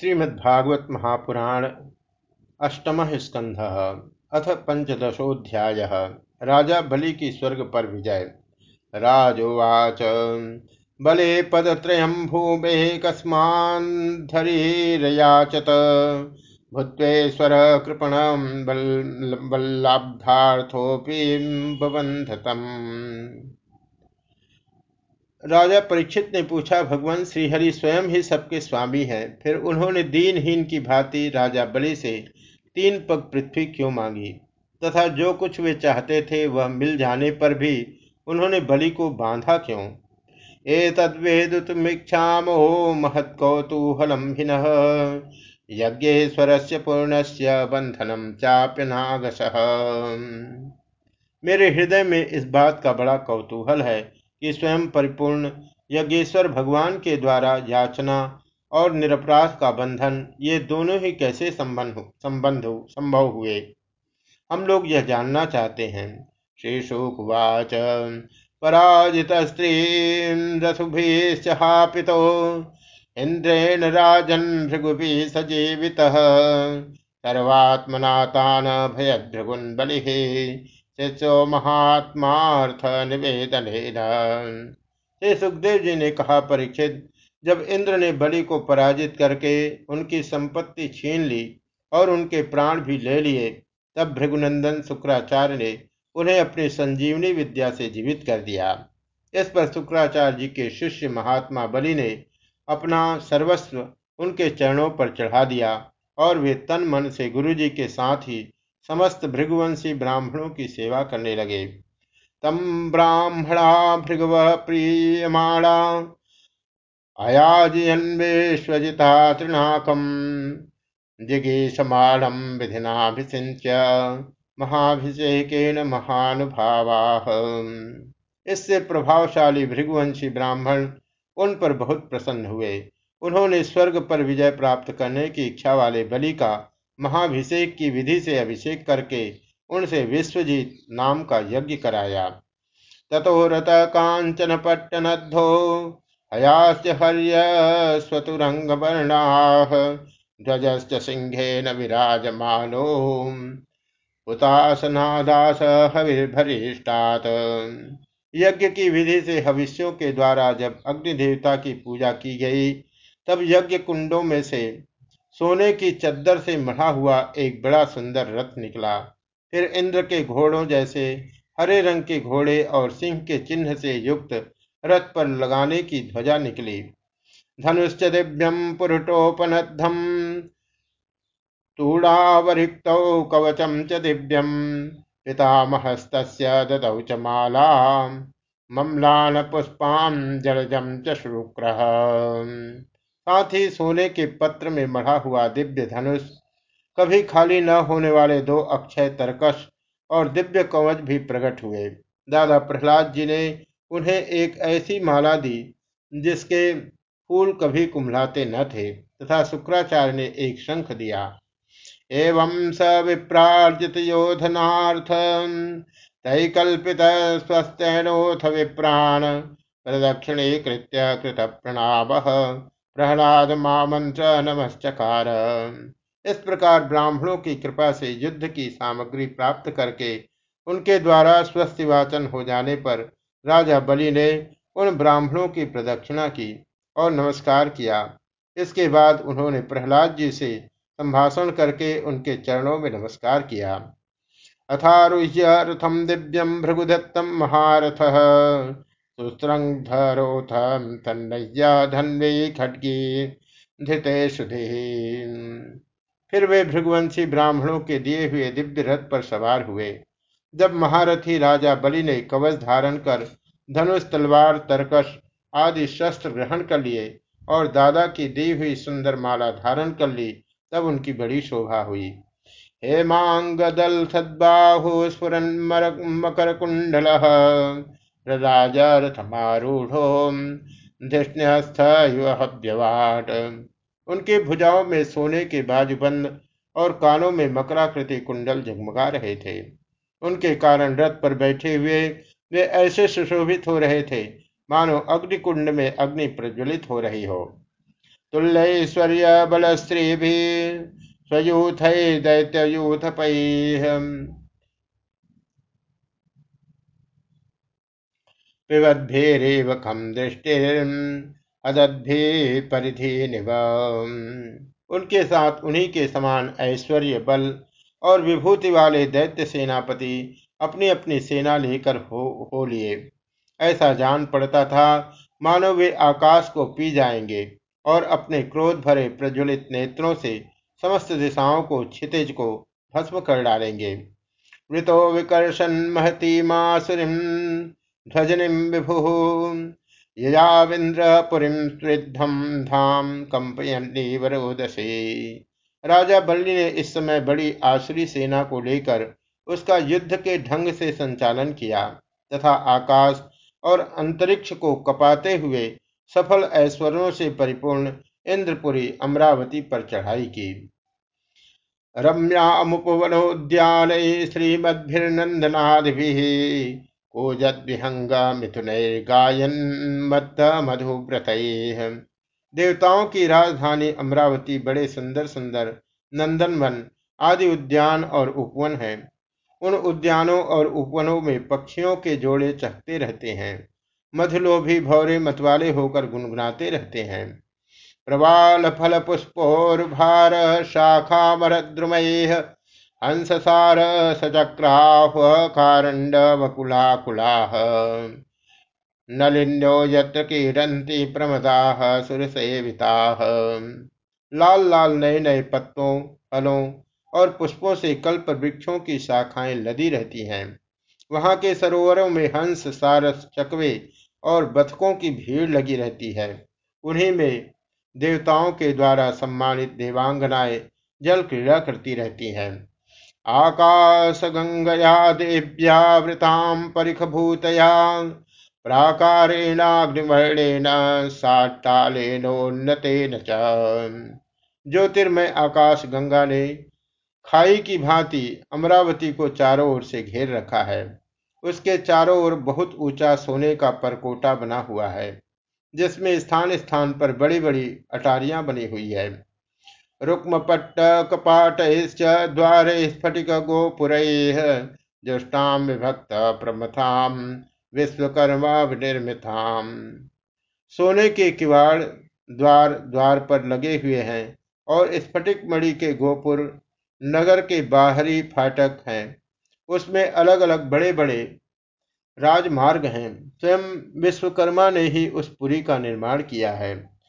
श्रीमद्भागवत महापुराण अष्टम स्कंध अथ पंचदशोध्याय राजा बलि की स्वर्ग पर विजय। राजोवाच, बले पदत्रयं भूमे कस्मान्धरीरयाचत भूत्वेश्वर कृपणं बल्लाब्धार्थोऽपि बबन्धतम् राजा परीक्षित ने पूछा, भगवान श्रीहरि स्वयं ही सबके स्वामी हैं। फिर उन्होंने दीनहीन की भांति राजा बलि से तीन पग पृथ्वी क्यों मांगी? तथा जो कुछ वे चाहते थे वह मिल जाने पर भी उन्होंने बलि को बांधा क्यों? ए तद्वेदुतमीक्षामो महत कौतूहलम भिन यज्ञेश्वर से पूर्ण से बंधनम चाप्य नागस मेरे हृदय में इस बात का बड़ा कौतूहल है कि स्वयं परिपूर्ण यज्ञेश्वर भगवान के द्वारा याचना और निरपराध का बंधन, ये दोनों ही कैसे संबंध संबंध संभव हुए? हम लोग यह जानना चाहते हैं। श्री शुकवाच। पराजित स्त्री रसुभिश्चहापितो इंद्रेण राजन भृगुभि सजीवित। सर्वात्मना तान भयद्भृगुन बलि। शिष्यो महात्मार्थ निवेदन श्री सुखदेव जी ने कहा परीक्षित, जब इंद्र ने बलि को पराजित करके उनकी संपत्ति छीन ली और उनके प्राण भी ले लिए, तब भृगुनंदन शुक्राचार्य ने उन्हें अपनी संजीवनी विद्या से जीवित कर दिया। इस पर शुक्राचार्य जी के शिष्य महात्मा बलि ने अपना सर्वस्व उनके चरणों पर चढ़ा दिया और वे तन मन से गुरु जी के साथ ही समस्त भृगुवंशी ब्राह्मणों की सेवा करने लगे। तम ब्राह्मणा भृगव प्रियमाणा अयाजयन विश्वजिता तृणाकम जिगीषमाणम विधिनाभिषिंच्य महाभिषेकेन महानुभावा। इससे प्रभावशाली भृगुवंशी ब्राह्मण उन पर बहुत प्रसन्न हुए। उन्होंने स्वर्ग पर विजय प्राप्त करने की इच्छा वाले बलि का महाभिषेक की विधि से अभिषेक करके उनसे विश्वजीत नाम का यज्ञ कराया। ततो रत कांचन पट्टनद्धो, हयाश्च हर्य स्वतुरंग वर्णा ध्वजश्च सिंहेन विराजमानो। हविर्भरिष्टात यज्ञ की विधि से हविष्यों के द्वारा जब अग्नि देवता की पूजा की गई, तब यज्ञ कुंडों में से सोने की चद्दर से मढ़ा हुआ एक बड़ा सुंदर रथ निकला। फिर इंद्र के घोड़ों जैसे हरे रंग के घोड़े और सिंह के चिन्ह से युक्त रथ पर लगाने की ध्वजा निकली। धनुष्च दिव्यम पुरुटोपनद्धम तूड़ावरिक्त कवचम च दिव्यम पितामहस्त ददौ च माला ममलान पुष्पां जलजम च शुक्र। साथ ही सोने के पत्र में मढ़ा हुआ दिव्य धनुष। कभी खाली न होने वाले दो अक्षय तरकश और दिव्य कवच भी प्रकट हुए। दादा प्रहलाद जी ने उन्हें एक ऐसी माला दी, जिसके फूल कभी कुम्हलाते न थे, तथा शुक्राचार्य ने एक शंख दिया। एवं स विप्रार्जित योधनाथ तैकल्पित स्वस्थोथ विप्राण प्रदक्षिणी कृत्य कृत प्रणाम प्रहलाद मामंत्र नमस्कार इस प्रकार ब्राह्मणों की कृपा से युद्ध की सामग्री प्राप्त करके उनके द्वारा स्वस्थिवाचन हो जाने पर राजा बलि ने उन ब्राह्मणों की प्रदक्षिणा की और नमस्कार किया। इसके बाद उन्होंने प्रहलाद जी से संभाषण करके उनके चरणों में नमस्कार किया। अथारुह्य रथम दिव्यम भृगुदत्तम महारथ। तन्नय्या धन्वे खड्गी धृते फिर वे भृगुवंशी ब्राह्मणों के दिए हुए दिव्य रथ पर सवार हुए। जब महारथी राजा बलि ने कवच धारण कर, धनुष, तलवार तरकश आदि शस्त्र ग्रहण कर लिए और दादा की दी हुई सुंदर माला धारण कर ली, तब उनकी बड़ी शोभा हुई। हेमांगदल सद्बाहु स्फुरन मकर कुंडल रथमारूढ़ो धृष्ण्यस्थव्यवाट उनके भुजाओं में सोने के बाजूबंद और कानों में मकराकृति कुंडल जगमगा रहे थे। उनके कारण रथ पर बैठे हुए वे ऐसे सुशोभित हो रहे थे, मानो अग्निकुंड में अग्नि प्रज्वलित हो रही हो। तुल्यैश्वर्य बल स्त्री भी स्वयूथ दैत्ययूथ पै दृष्टिर् अदद्भि परिधि उनके साथ उन्हीं के समान ऐश्वर्य बल और विभूति वाले दैत्य सेनापति अपनी अपनी सेना लेकर हो, हो लिए। ऐसा जान पड़ता था मानो वे आकाश को पी जाएँगे और अपने क्रोध भरे प्रज्वलित नेत्रों से समस्त दिशाओं को क्षितिज को भस्म कर डालेंगे। वृतो विकर्षण महती मासुरीम ध्वजनिम विभु ययाविंद्रपुरीं स्विद्धम धाम कंपयनीवरोदसे राजा बल्ली ने इस समय बड़ी आश्री सेना को लेकर उसका युद्ध के ढंग से संचालन किया तथा आकाश और अंतरिक्ष को कपाते हुए सफल ऐश्वर्यों से परिपूर्ण इंद्रपुरी अमरावती पर चढ़ाई की। रम्यामुपवनोद्यान श्रीमद्भिर्नंदनादि कोजद्विहंग मिथुनैर्गायन मद्द मधुव्रत। देवताओं की राजधानी अमरावती बड़े सुंदर सुंदर नंदनवन आदि उद्यान और उपवन है। उन उद्यानों और उपवनों में पक्षियों के जोड़े चहते रहते हैं। मधुलोभी भौरे मतवाले होकर गुनगुनाते रहते हैं। प्रवाल फल पुष्पोर्भार शाखा मरद्रुमय हंससार सचक्राह कारंड वकुलाकुलाह। नलिन्यो यत्र कीरंती सुरसेविताह लाल लाल नए नए पत्तों, फलों और पुष्पों से कल्प वृक्षों की शाखाएँ लदी रहती हैं। वहाँ के सरोवरों में हंस, सारस, चकवे और बथकों की भीड़ लगी रहती है। उन्हीं में देवताओं के द्वारा सम्मानित देवांगनाएँ जल क्रीड़ा करती रहती हैं। आकाश गंगया देव्यावृताम परिखभूतया, प्राकारेणाग्निवर्णेन साट्टालेनोन्नतेन च। ज्योतिर्मय आकाश गंगा ने खाई की भांति अमरावती को चारों ओर से घेर रखा है। उसके चारों ओर बहुत ऊँचा सोने का परकोटा बना हुआ है, जिसमें स्थान स्थान पर बड़ी बड़ी अटारियाँ बनी हुई है। रुक्म पट्ट कपाट द्वार स्फटिक गोपुर जुष्टाम विभक्त प्रमथाम विश्वकर्मा निर्मिताम सोने के किवाड़ द्वार द्वार पर लगे हुए हैं और स्फटिक मणि के गोपुर नगर के बाहरी फाटक हैं। उसमें अलग अलग बड़े बड़े राजमार्ग हैं। स्वयं विश्वकर्मा ने ही उस पुरी का निर्माण किया है।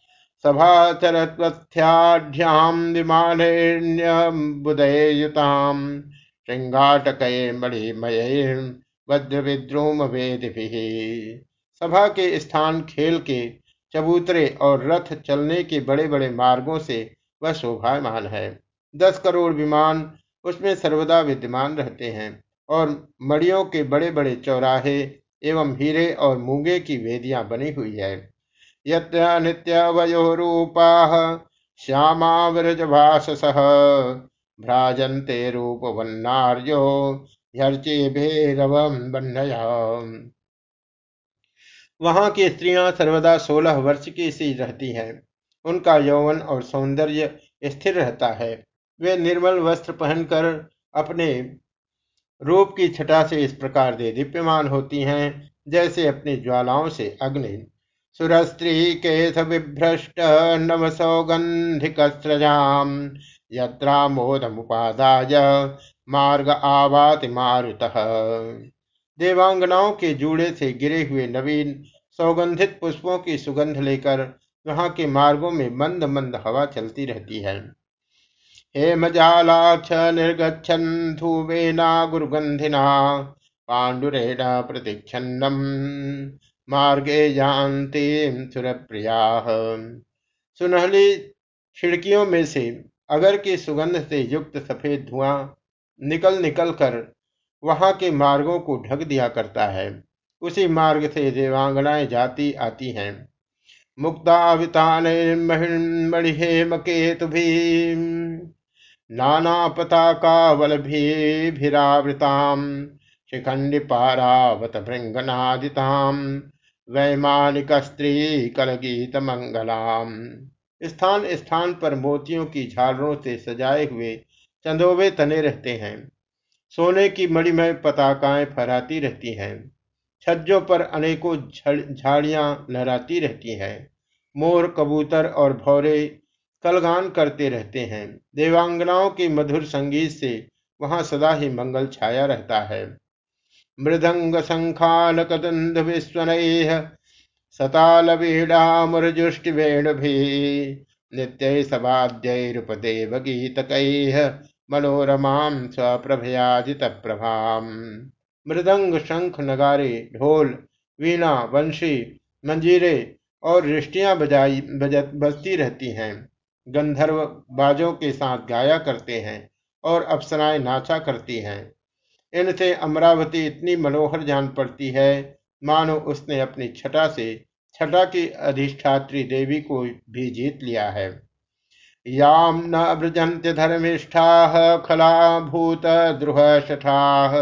सभाचरत्वथ्याढ्याम विमानयुताम श्रृंगाटक मणिमय वज्र विद्रोम वेद सभा के स्थान खेल के चबूतरे और रथ चलने के बड़े बड़े मार्गों से वह शोभामान है। दस करोड़ विमान उसमें सर्वदा विद्यमान रहते हैं और मड़ियों के बड़े बड़े चौराहे एवं हीरे और मूँगे की वेदियाँ बनी हुई है। यत्र नित्य वयोरूपा श्यामा विरजभाषस भ्राजन्ते रूप वन्नार्यो हर्चे भैरवम वहाँ की स्त्रियाँ सर्वदा सोलह वर्ष की सी रहती हैं। उनका यौवन और सौंदर्य स्थिर रहता है। वे निर्मल वस्त्र पहनकर अपने रूप की छटा से इस प्रकार दे दीप्यमान होती हैं, जैसे अपनी ज्वालाओं से अग्नि सुरस्त्री केश विभ्रष्ट नव सौगंधिक स्रजाम मुपादाय मार्ग आवाति मारुत। देवांगनाओं के जूड़े से गिरे हुए नवीन सौगंधित पुष्पों की सुगंध लेकर वहाँ के मार्गों में मंद मंद हवा चलती रहती है। हेमजालाक्ष निर्गछन् धूमेना गुरुगंधिना पाण्डुरेण प्रतिच्छन्नम। मार्गे जानती सुरप्रिया। सुनहली खिड़कियों में से अगर की सुगंध से युक्त सफ़ेद धुआँ निकल निकल कर वहाँ के मार्गों को ढक दिया करता है, उसी मार्ग से देवांगनाएँ जाती आती हैं। मुक्तावितान मणिहेम भी नाना पताकावलभिरावृताम शिखंडि पारावत भृंगनादिताम। वैमानिक स्त्री कलगीत मंगलाम स्थान स्थान पर मोतियों की झालरों से सजाए हुए चंदोवे तने रहते हैं। सोने की मणिमय पताकाएँ फहराती रहती हैं। छज्जों पर अनेकों झाड़ियाँ लहराती रहती हैं। मोर, कबूतर और भौरे कलगान करते रहते हैं। देवांगनाओं के मधुर संगीत से वहाँ सदा ही मंगल छाया रहता है। मृदंग संखाल कदंध विस्वन सताल वीड़ा मुरजुष्टि वेण भी नित्य सवाद्यरुपदेव गीत मनोरमां स्वप्रभयाजित प्रभाम मृदंग शंख नगारे ढोल, वीणा, वंशी, मंजीरे और रिष्टियाँ बजाई, बजत, बजती रहती हैं। गंधर्व बाजों के साथ गाया करते हैं और अप्सराएँ नाचा करती हैं। इनसे अमरावती इतनी मनोहर जान पड़ती है। मानो उसने अपनी छटा से छटा की अधिष्ठात्री देवी को भी जीत लिया है। याम न व्रजंत्य धर्मिष्ठा खला भूत द्रुह शठा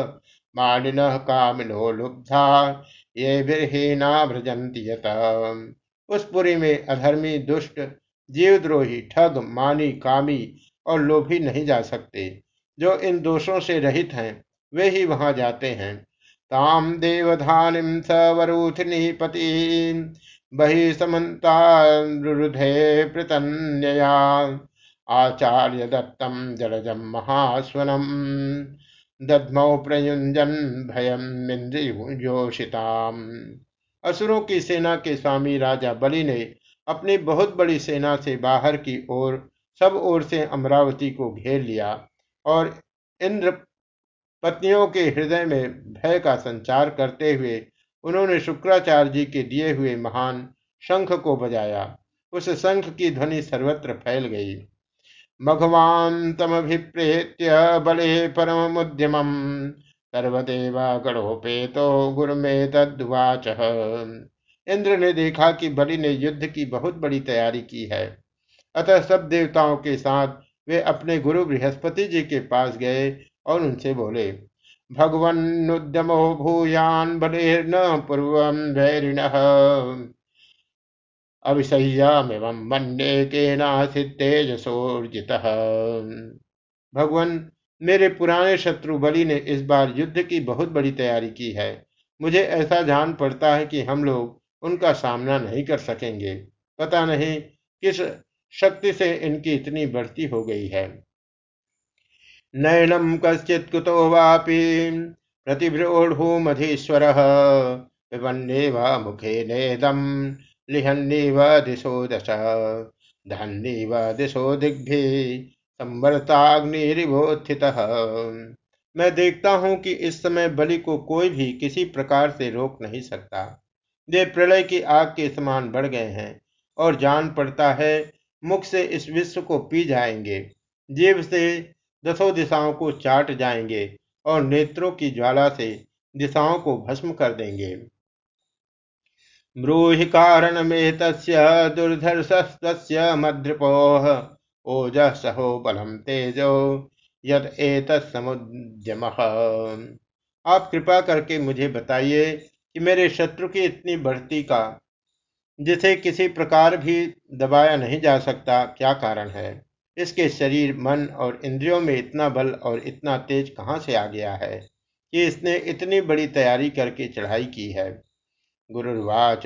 मालिन कामिनो लुब्धा, ये विरहीना भ्रजंती यत। उस पुरी में अधर्मी, दुष्ट, जीवद्रोही, ठग, मानी, कामी और लोभी नहीं जा सकते, जो इन दोषों से रहित हैं। वे ही वहाँ जाते हैं। ताम देवधानिम सवरूथिनी पति। बहि आचार्य दत्तम जलजम महास्वनम दद्मौ प्रयुंजन भयम इंद्रियोषिताम असुरों की सेना के स्वामी राजा बलि ने अपनी बहुत बड़ी सेना से बाहर की ओर, सब ओर से अमरावती को घेर लिया और इंद्र पत्नियों के हृदय में भय का संचार करते हुए उन्होंने शुक्राचार्य जी के दिए हुए महान शंख को बजाया। उस शंख की ध्वनि सर्वत्र फैल गई। मघवान बले परम उद्यम सर्वदेवा गणोपेतो गुरुमे तद्वाच। इंद्र ने देखा कि बलि ने युद्ध की बहुत बड़ी तैयारी की है। अतः सब देवताओं के साथ वे अपने गुरु बृहस्पति जी के पास गए और उनसे बोले भगवन्नुद्यमो भूयान बलिर्न पूर्व वैरिण। अभिशय्यामिवं मन्ये केनासितेजसोर्जित भगवान, मेरे पुराने शत्रु बलि ने इस बार युद्ध की बहुत बड़ी तैयारी की है। मुझे ऐसा जान पड़ता है कि हम लोग उनका सामना नहीं कर सकेंगे। पता नहीं किस शक्ति से इनकी इतनी बढ़ती हो गई है। नयनम कश्चित कुतो वापी। प्रतिभ्रोढ़ूमधीश्वर विपन्नेव मुखे नेदम, लिहन्नीव दिशो दश, धन्नीव दिशो दिग्भि, संवरताग्निरिवोत्थित। मैं देखता हूँ कि इस समय बलि को कोई भी किसी प्रकार से रोक नहीं सकता। वे प्रलय की आग के समान बढ़ गए हैं और जान पड़ता है, मुख से इस विश्व को पी जाएँगे। जीव से दसों दिशाओं को चाट जाएँगे और नेत्रों की ज्वाला से दिशाओं को भस्म कर देंगे। ब्रूहि कारण में दुर्धर्षस्य मद्रपोह ओज सहो बलम तेजो यद एत समुद्यम। आप कृपा करके मुझे बताइए कि मेरे शत्रु की इतनी बढ़ती का, जिसे किसी प्रकार भी दबाया नहीं जा सकता, क्या कारण है? इसके शरीर, मन और इंद्रियों में इतना बल और इतना तेज कहाँ से आ गया है कि इसने इतनी बड़ी तैयारी करके चढ़ाई की है। गुरुवाच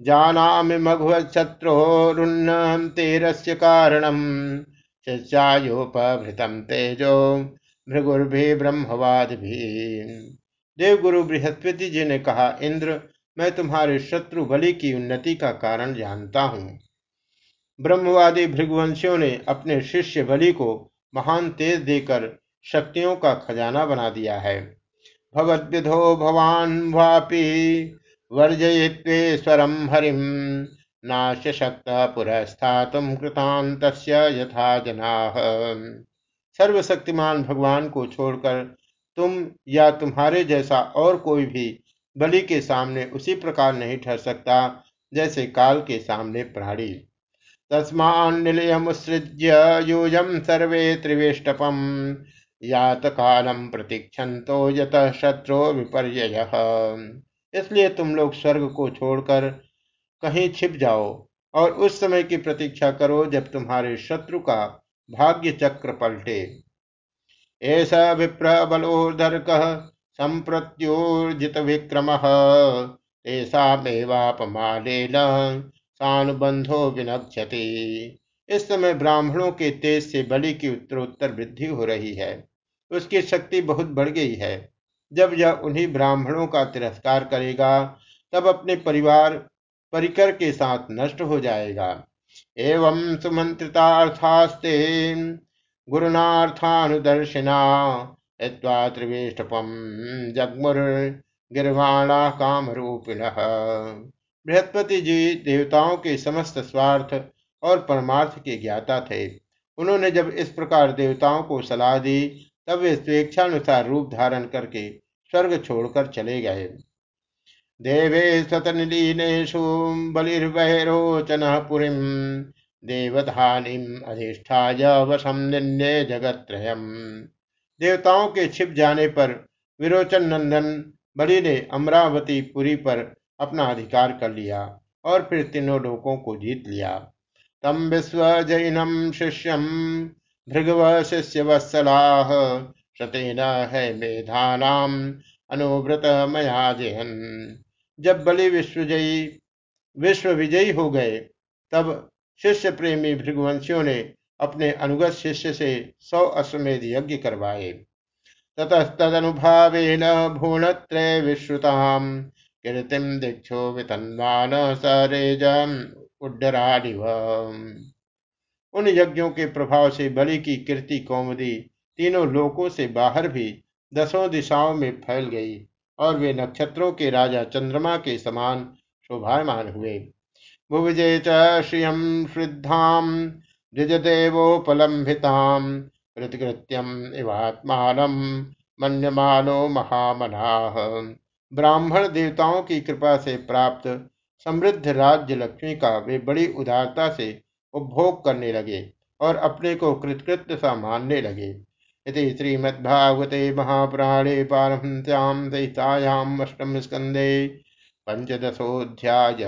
जानामि मघुवत्सत्रोरुन्न तेरस्य कारणम शिष्यायोपभृतम तेजो भृगुर्भि ब्रह्मवाद भी देवगुरु बृहस्पति जी ने कहा, इंद्र, मैं तुम्हारे शत्रु बलि की उन्नति का कारण जानता हूँ। ब्रह्मवादी भृगुवंशियों ने अपने शिष्य बलि को महान तेज देकर शक्तियों का खजाना बना दिया है। भगवद्विधो भवान वापी वर्जयेत्वेश्वरम हरिम नाश शक्त पुरस्थातुम कृतांत यथा जना। सर्वशक्तिमान भगवान को छोड़कर तुम या तुम्हारे जैसा और कोई भी बलि के सामने उसी प्रकार नहीं ठहर सकता, जैसे काल के सामने प्राणी। तस्मान्निलयमुत्सृज्य यूयं सर्वे त्रिवेष्टपम्। यातकालम प्रतीक्षंतो यत शत्रु विपर्य इसलिए तुम लोग स्वर्ग को छोड़कर कहीं छिप जाओ और उस समय की प्रतीक्षा करो जब तुम्हारे शत्रु का भाग्य चक्र पलटे। ऐसा विप्र बलोधर्क संप्रत्योर्जित विक्रम तेषामेवापमानेन सानुबंधो विनक्षति इस समय ब्राह्मणों के तेज से बलि की उत्तरोत्तर वृद्धि हो रही है। उसकी शक्ति बहुत बढ़ गई है। जब यह उन्हीं ब्राह्मणों का तिरस्कार करेगा, तब अपने परिवार, परिकर के साथ नष्ट हो जाएगा। एवं सुमंत्रितार्थास्ते गुरुनार्थानुदर्शिना त्रिवेष्टपम जगमुर गिरवाणा काम रूपिण बृहस्पति जी देवताओं के समस्त स्वार्थ और परमार्थ के ज्ञाता थे। उन्होंने जब इस प्रकार देवताओं को सलाह दी, तब वे स्वेच्छानुसार रूप धारण करके स्वर्ग छोड़कर चले गए। देवे सतनिलीनेषु बलिर्वैरोचन पुरी देवधानीम अधिष्ठाय वसम निन्ने जगत्रयम् देवताओं के छिप जाने पर विरोचन नंदन बलि ने अमरावती पुरी पर अपना अधिकार कर लिया और फिर तीनों लोकों को जीत लिया। तम विश्व जैनम शिष्यम भृगव शिष्य वत्सलाह सतेन है मेधानाम अनुव्रत मया जहन जब बलि विश्वजयी विश्व विजयी हो गए, तब शिष्य प्रेमी भृगुवंशियों ने अपने अनुगत शिष्य से सौ अश्वमेध यज्ञ करवाए। ततस्तदनुभावेन भूणत्रय विश्रुताम कीर्तिम दीक्षो उड्डराडिव उन यज्ञों के प्रभाव से बलि की कीर्ति कौमदी तीनों लोकों से बाहर भी दसों दिशाओं में फैल गई और वे नक्षत्रों के राजा चंद्रमा के समान शोभायमान हुए। भुविजय च श्रियम श्रद्धाम द्विजदेवोपलम्भिताम कृतकृत्यम इवात्मान मन्यमानो महामनाह ब्राह्मण देवताओं की कृपा से प्राप्त समृद्ध राज्य लक्ष्मी का वे बड़ी उदारता से उपभोग करने लगे और अपने को कृतकृत सा मानने लगे। ये श्रीमद्भागवते महापुराणे पारहस्याम सहितायाम अष्टम स्कंदे पंचदशोध्याय